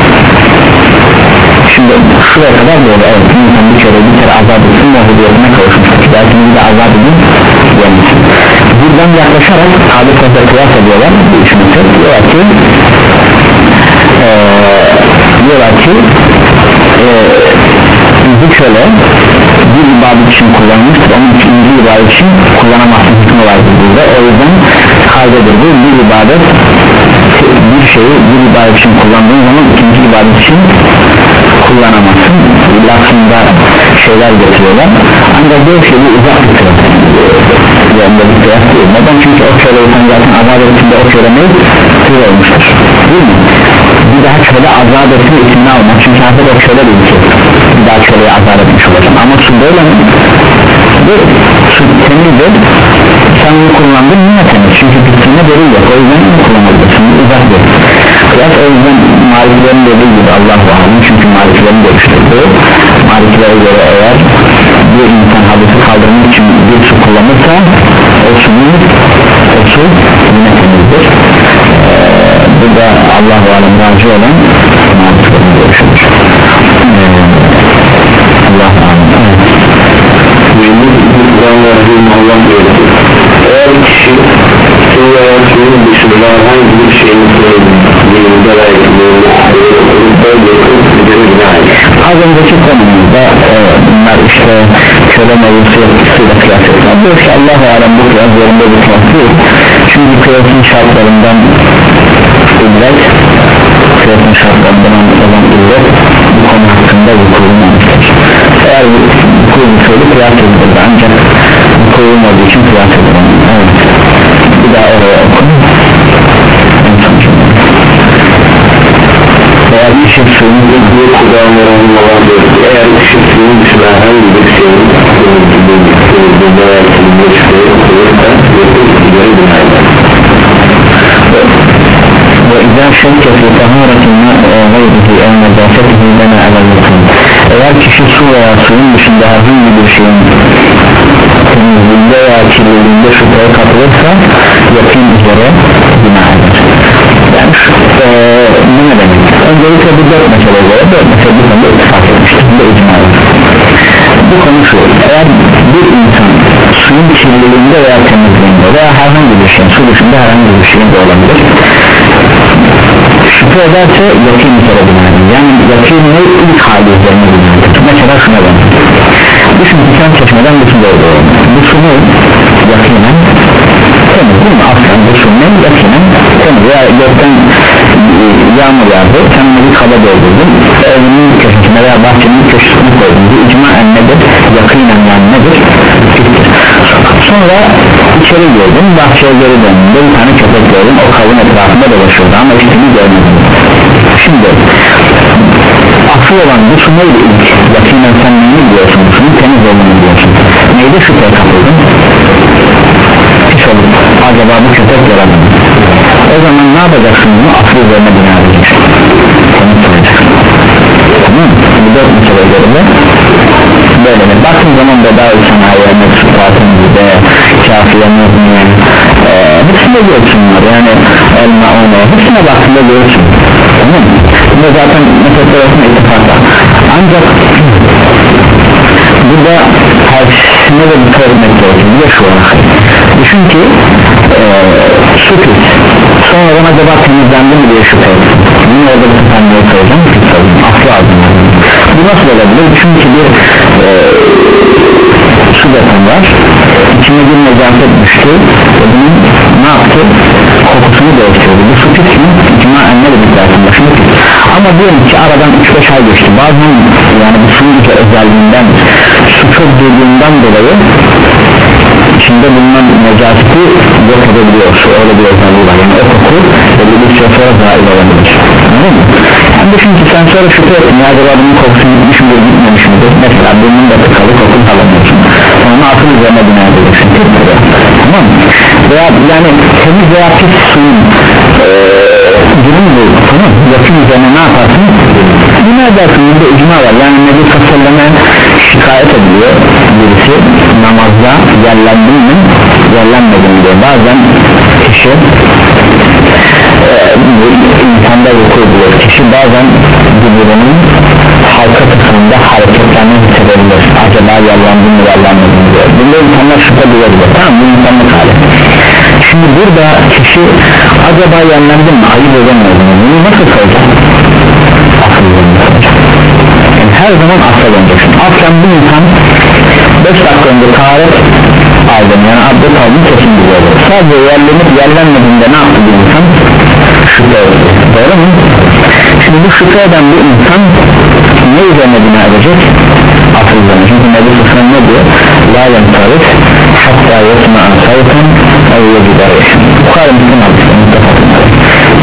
şimdi şuraya kadar böyle evet insan bir kere bir kere azap etsin muhudiyetine kavuşmuş belki bir de azap edin diyemesin buradan yaklaşarak adet ve kıyas ediyorlar. Bu üç metot diyorlar ki ee, diyorlar ki ee, köle bir ibadet için kullanılmıştır onun ikinci ibadet için kullanamazsın hükmü vardır burada. O yüzden kaydedir bu bir ibadet bir şeyi bir ibadet için kullandığın zaman ikinci ibadet için kullanamazsın. Lafında şeyler getiriyorlar. Ancak diyor ki uzak bir kıyas yanında bir kıyas neden? Çünkü o köle sen zaten azap ettiğinde o köle ne? kıyas olmuştur. Değil mi? bir daha köle azap etme itimini almak çünkü artık o değil ki bir daha köleye azap etmiş olacağım ama su böyle mi? Bu su temizdir sen bunu kullandın niye temiz? Çünkü bitirme delil yok o yüzden kullanabilirsin uzak değil kıyas o yüzden maliklerin dediği gibi Allah'u alem çünkü maliklerin görüştürdüğü maliklere göre eğer bir insan hadisi kaldırmak için bir su kullanırsa o suyun o su yine temizdir. Ee, bu da Allahu alem razı olan maliklerin görüşüdür ee, Allahu alem evet. Eğer kişi su veya suyun dışında herhangi bir şeyin söylediğinde veya az önceki konumuzda e, bunlar işte köle mevzusu etkisiyle kıyas ettiler diyor ki Allah-u Alem bu kıyas yerinde bir kıyas değil çünkü kıyasın şartlarından illet kıyasın şartlarından olan illet bu konu hakkında vukuulmamıştır eğer bu vukuul kıyas edilir ancak vukuulmadığı için kıyas edilir evet. Bir daha oraya okun eğer kişi suyun bir kullanmalarının olan bir eğer kişi suyun dışında herhangi bir şeyin suyunda veya suyunda çıkıyor olursa yapıp ileri binayla şekke fi taharatin gayrihi ev nezafetihi lena alel yakın eğer kişi su veya suyun dışında herhangi bir şeyin temizliğinde veya kirliliğinde şüpheye kapılırsa yakın üzere günah eder yani e, bu ne demek? Öncelikle bu dört mesele göre dört mesele bu konuda ittifak etmiştir bu icma bu konu şu eğer bir insan suyun kirliliğinde veya temizliğinde veya herhangi bir şeyin su dışında herhangi bir şeyin de olabilir şüphe ederse yakın üzere binadır yani yakın ne ilk hali üzerine binadır mesela şuna ben düşün ki sen çeşmeden su doldu bu su ne yakinen temiz değil mi? Aslan bu su ne yakinen temiz veya gökten e, yağmur yağdı. Sen bir kaba doldurdun. Evinin köşesine veya bahçenin köşesine koydun. Bu icmaen nedir? Yakinen yani nedir. Sonra içeri girdin bahçeye geri döndün bir tane köpek gördün o kabın etrafında dolaşıyordu ama içini görmedin şimdi asıl olan bu su neydi ilk? Yakinen sen neyini biliyorsun suyun? Temiz olduğunu biliyorsun. Neyde şüpheye kapıldın pis olur. Acaba bu köpek yaradı mı? o zaman ne yapacaksın bunu? Asıl üzerine bina edeceksin onu soracaksın tamam bu dört mesele üzerinde böyle. De bakın zaman bedava sanayi mevsutlatın gibi kafiye mevzine e, hepsine görürsün var yani elma onu. Hepsine baktığında görürsün tamam bu zaten mesele arasında ittifakta ancak burada tersine de dikkat etmek gerekir bir de şu olarak düşün ki e, pis. Sonradan acaba temizlendi mi diye şüphe etsin bunu orada bir tane pis olayım aklı aldım. Bu nasıl olabilir? Çünkü bir beton var içine bir nezaket düştü ve bunun ne yaptı? Kokusunu değiştirdi bu su pis mi? icma enne de zaten başını ama diyelim ki aradan 3-5 ay geçti. Bazen yani bu suyun özelliğinden su çok durduğundan dolayı içinde bulunan necaseti yok edebiliyor. Su öyle bir özelliği var. Yani o koku belli bir süre sonra dahil olabilir. Anladın mı? yani düşün ki sen sonra şüphe ettin ya acaba bunun kokusu gitmiş midir gitmemiş midir mesela burnun da tıkalı kokun alamıyorsun onu akıl üzerine bina edeceksin tamam. Veya yani temiz veya pis suyun ee, durum bu. Tamam. Yakın üzerine ne yaparsın? bina edersin. Burada icma var. Yani Nebi Sallam'a şikayet ediyor birisi. Namazda yerlendin mi? Yerlenmedin diyor. Bazen kişi e, insanda vuku buluyor kişi bazen birbirinin halka kısmında hareketlerini hissedebilir acaba yerlendim mi yerlenmedim mi diyor bunda insanlar şüphe duyabilir. Tamam bu insanlık hali. Şimdi burada kişi acaba yerlendim mi ayıp edemiyorum. Bunu nasıl söyleyecek yani her zaman asla döneceksin. Aslen bu insan 5 dakika önce taharet aldım yani abdest aldım kesin biliyordu. Sadece yerlenip yerlenmediğinde ne yaptı bu insan? Şüphe etti doğru mu? Şimdi bu şüphe eden bu insan ne üzerine bina edecek? Asıl üzerine çünkü Nebi Sıfır'ın ne diyor? La yentarif hatta yetme'an sayfın ev yecide. Bu kadar mümkün hadiste mutlaka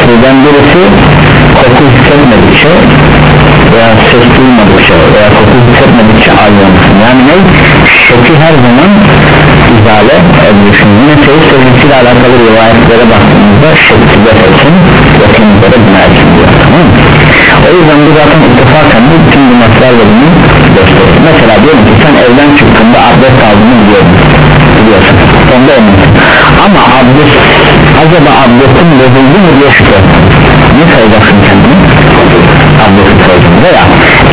sizden birisi koku hissetmedikçe veya ses duymadıkça veya koku hissetmedikçe ayrılmasın yani ne? şeki her zaman izale ediyorsun. Yine seyir sözcüsüyle alakalı rivayetlere baktığımızda şekli defetsin yakınlıklara bina etsin diyor tamam mı? O yüzden bu zaten ittifakan bu bütün bu meselelerle bunu gösterir mesela diyelim ki sen evden çıktığında abdest aldığını biliyordun biliyorsun. Onda eminsin ama abdest acaba abdestin bozuldu mu diye şüphe ne sayacaksın kendini abdesti sayacaksın. Veya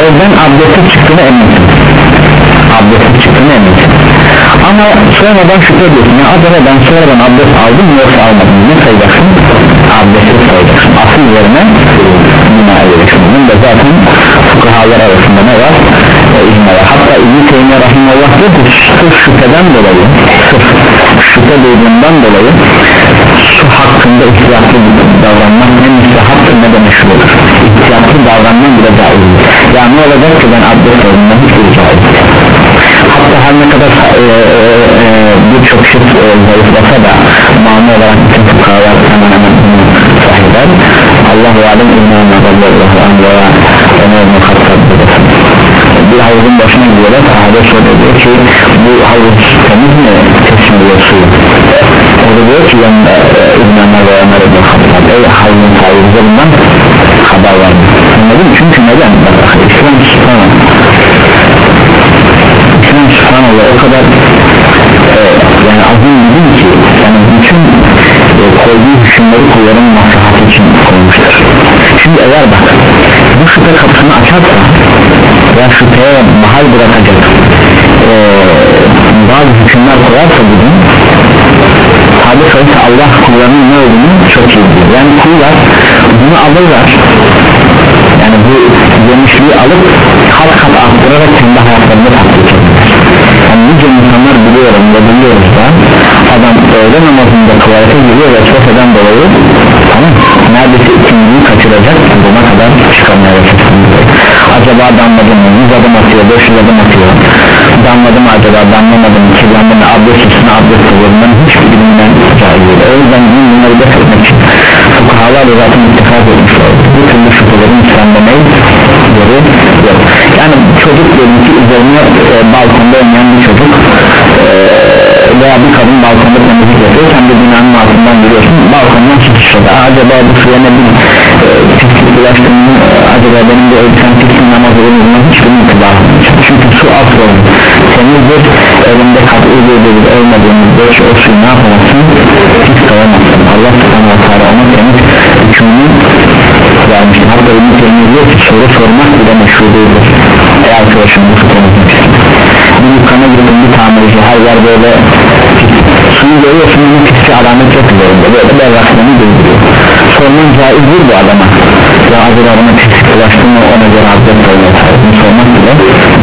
evden abdesti çıktığını eminsin abdesti çıktığını eminsin ama sonradan şüphe ediyorsun. Ya acaba ben sonradan abdest aldım yoksa almadım ne sayacaksın? Abdesti sayacaksın. Asıl yerine bina edeceksin bunun da zaten fukahalar arasında ne var? E, icma hatta İbn-i Teymiye Rahimallah diyor ki sırf şüpheden dolayı sırf şüphe duyduğundan dolayı su hakkında ihtiyatlı davranmak ne müstehattır ne de meşrudur ihtiyatlı davranmak bile caizdir yani ne olacak ki ben abdest aldığımda hiç caiz hatta her ne kadar e, e, e, birçok şey e, zayıflasa da mani olarak bütün fukahalar hemen hemen sahipler Allah-u Alem İmam Radallahu Anh veya Ömer Muhattab bir havuzun başına gidiyorlar sahabe soruyor ki bu havuz temiz mi? Kesmiyor suyu. O da diyor ki yanında İbn Ömer ve Ömer İbn Hattab ey halin sahibi bundan hükümleri kulların maslahatı için koymuştur şimdi eğer bak bu şüphe kapısını açarsa veya şüpheye mahal bırakacak e, bazı hükümler koyarsa bugün tabi sayısı Allah kullarının ne olduğunu çok iyi bilir yani kullar bunu alırlar yani bu yemişliği alıp kat kat arttırarak kendi hayatlarında ederler. Yani nice insanlar biliyorum ve biliyoruz da adam öğle namazında tuvalete giriyor ve sofradan dolayı tamam neredeyse ikinciyi kaçıracak buna kadar çıkamaya acaba damladım mı yüz adım atıyor beş yüz adım atıyor. Damladım mı acaba damlamadım mı kirlendim mi abdest üstüne abdest oluyor bunların hiçbir biliminden caiz değil. O yüzden bunları def etmek için fukahalar zaten ittifak etmişler bu türlü şüphelerin İslam'da ne yeri yok yani çocuk diyelim ki üzerine e, balkonda oynayan bir çocuk veya bir kadın balkonda temizlik yapıyor. Sen de binanın altından giriyorsun. Balkondan sıçradı acaba bu suya ne bir e, pislik bulaştığını e, acaba benim de elbisem pislik namaz olunduğunu hiçbir itibarı çünkü su asıl temizdir. Elinde katı bir olmadığını müddetçe o suyu ne yapamazsın? Pis kalamazsın. Allah subhanahu wa ta'ala ona temiz hükmünü vermiştir. Hatta ünlü temiz diyor ki soru sormak bile meşhur değildir. Ey arkadaşım bu su böyle suyu görüyorsun onun pisli alamet çok üzerinde böyle berraklığını bildiriyor sorman caizdir bu adama. Ya acaba bana pislik ulaştı mı ona göre oluyor bunu sormak bile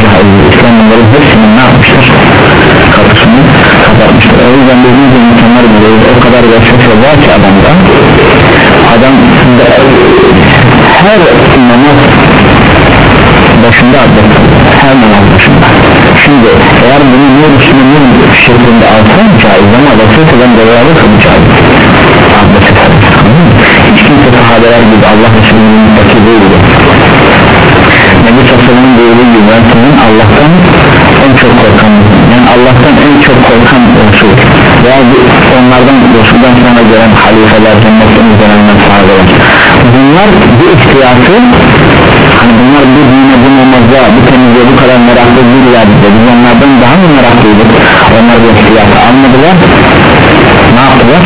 caizdir İslam bunların hepsinin ne yapmıştır? Kapısını kapatmıştır o yüzden bizim gibi insanlar biliyoruz o kadar vesvese var ki adamda adam da, her namaz başında abdest her namaz başında şimdi eğer bunu nur üstüne nur şeklinde alsan caiz ama vesveseden dolayı alırsa bu caiz. Hiç kimse sahabeler gibi Allah Resulü'nün mutlaki değildi Nebi Sassal'ın buyruğu gibi ben Allah'tan en çok korkan yani Allah'tan en çok korkan Resul. Veya onlardan Resul'dan sonra gelen halifeler cennetten izlenenler sahabeler. Bunlar bu ihtiyatı hani bunlar bu dine bu namaza bu temizliğe bu kadar meraklı değillerdi biz onlardan daha mı meraklıydık? Onlar bu ihtiyatı almadılar. Ne yaptılar?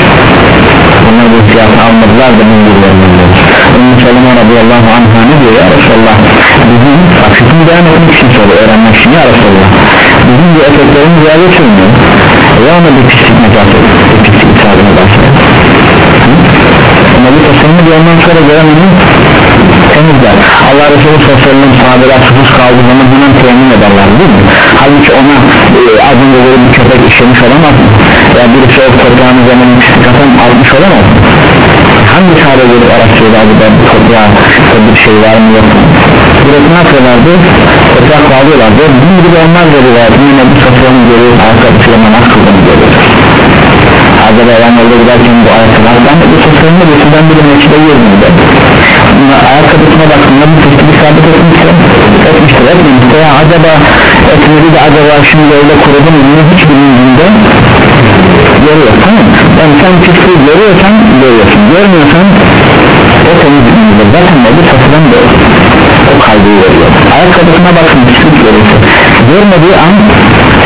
Onlar bu ihtiyatı almadılar da bin birbirlerinden Ümmü Selime radıyallahu anh'a ne diyor ya Resulallah bizim aksini beyan etmek için soruyor öğrenmek için ya Resulallah bizim bu efektlerimiz ya geçirmiyor ya ona bir pislik necaset bir pislik isabına başlıyor Nebi Tasarım'ı bir ondan sonra gelen temizler Allah Resulü Sosyal'ın sahabeler susuz kaldığı zaman bundan temin ederler değil mi? Halbuki ona e, az önce böyle bir köpek işlemiş olamaz mı? Ya birisi o toprağın üzerine pislik atan almış olamaz mı? Hangi sahabe gelip araştırıyordu acaba bu toprağa bir şey var mı yok mu? Burası ne yapıyorlardı? Toprak bağlıyorlardı bizim gibi onlar veriyorlardı yine bu Sosyal'ın görüyoruz arkadaşıyla namaz kıldığını görüyoruz acaba yan yolda giderken bu ayakkabılardan da bu seslerinde de sizden biri meçhide yürümüyordu ayakkabısına bakımda bir sesli sabit etmişse etmiştir etmemişse ya acaba etmedi de acaba şimdi öyle kurudu mu? Bunu hiç bilincinde görüyor tamam yani sen pisliği görüyorsan görüyorsun. Görmüyorsan o temizliğinde zaten de bu sesden de o kaygıyı veriyor. Ayakkabısına bakın pislik görüyorsa görmediği an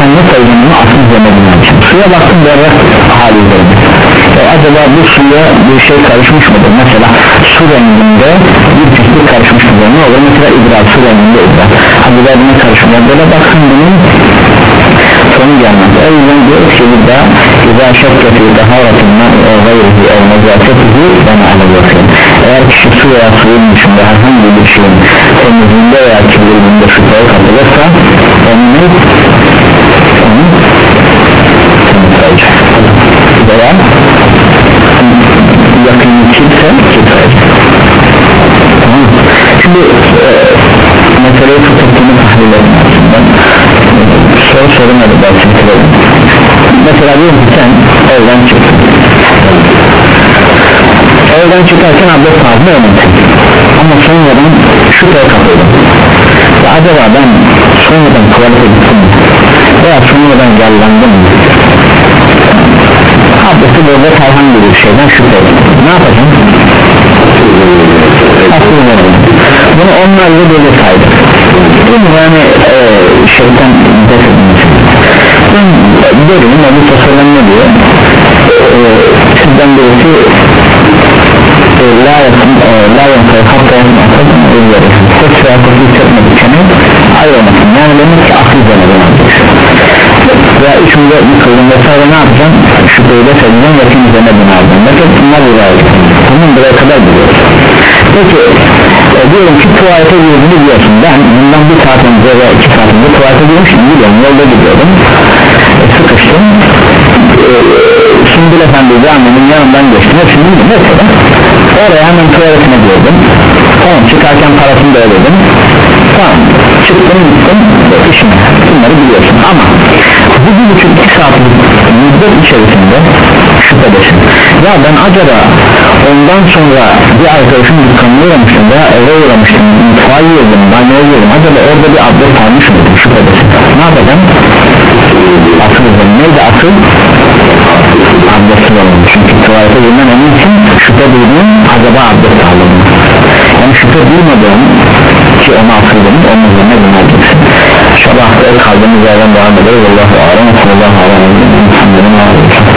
sen ne sayacağını aslında zemediğin için suya baktın berrak hali e, acaba bu suya bir şey karışmış mıdır? Mesela su renginde bir pislik karışmış mıdır? Ne olur? Mesela idrar su renginde idrar acaba buna karışmıyor böyle baksın bunun sonu gelmez. O yüzden diyor ki burada İzâ şekketi dehâratından o gayrihi o nezâfetihi bana alabiliyorsun eğer kişi su veya suyun dışında herhangi bir şeyin temizliğinde veya kirliliğinde şüpheye kapılırsa onu ne? Onu temizleyecek veya yakın kimse kimseyecek tamam şimdi e, meseleyi fıtıktığını tahlil açısından soru sorulmadı belki mesela diyelim ki sen evden çıktın. Evden çıkarken abdest önemli ama sonradan şüpheye kapıldım ya acaba ben sonradan tuvalete gittim veya sonradan yallandım abdesti böyle herhangi bir şeyden şüphe ne yapacağım? Verelim Bunu onlarla böyle Değil mi yani e, şeytan def edilmesi Ben derim Nebi Sallam ne diyor e, Sizden birisi e, La yakın e, La yakın Hatta yakın Ses ve akıl hissetmedikçe ayrılmasın Yani demek ki akıl üzerine veya vesaire ne yapacağım şüpheyi de söyleyeceğim yakın üzerine bina edeceğim bakın bunlar rivayet tamam buraya kadar biliyoruz e, ki tuvalete girdiğini biliyorsun ben bundan bir saat önce veya iki saat önce tuvalete girmiştim biliyorum yolda gidiyordum e, sıkıştım e, Sümbül Efendi caminin yanından geçtim hepsini bildim mesela oraya hemen tuvaletine girdim tamam çıkarken parasını da ödedim. Tamam çıktım gittim. İşime bunları biliyorsun. Ama bu bir buçuk iki saatlik müddet içerisinde şüphedesin ya ben acaba ondan sonra bir arkadaşım dükkanına uğramıştım veya eve uğramıştım mutfağa yiyordum banyoya yiyordum acaba orada bir abdest almış mıydım? Şüphedesin ne yapacağım? Asıl neydi asıl? Abdestsiz olmalı çünkü tuvalete girmen onun için şüphe duyduğun acaba abdest aldım yani şüphe duymadığın ki ona denir onun üzerine bineceksin sabah kaldığımız yerden devam ederiz Allahu alem sallallahu aleyhi ve sellem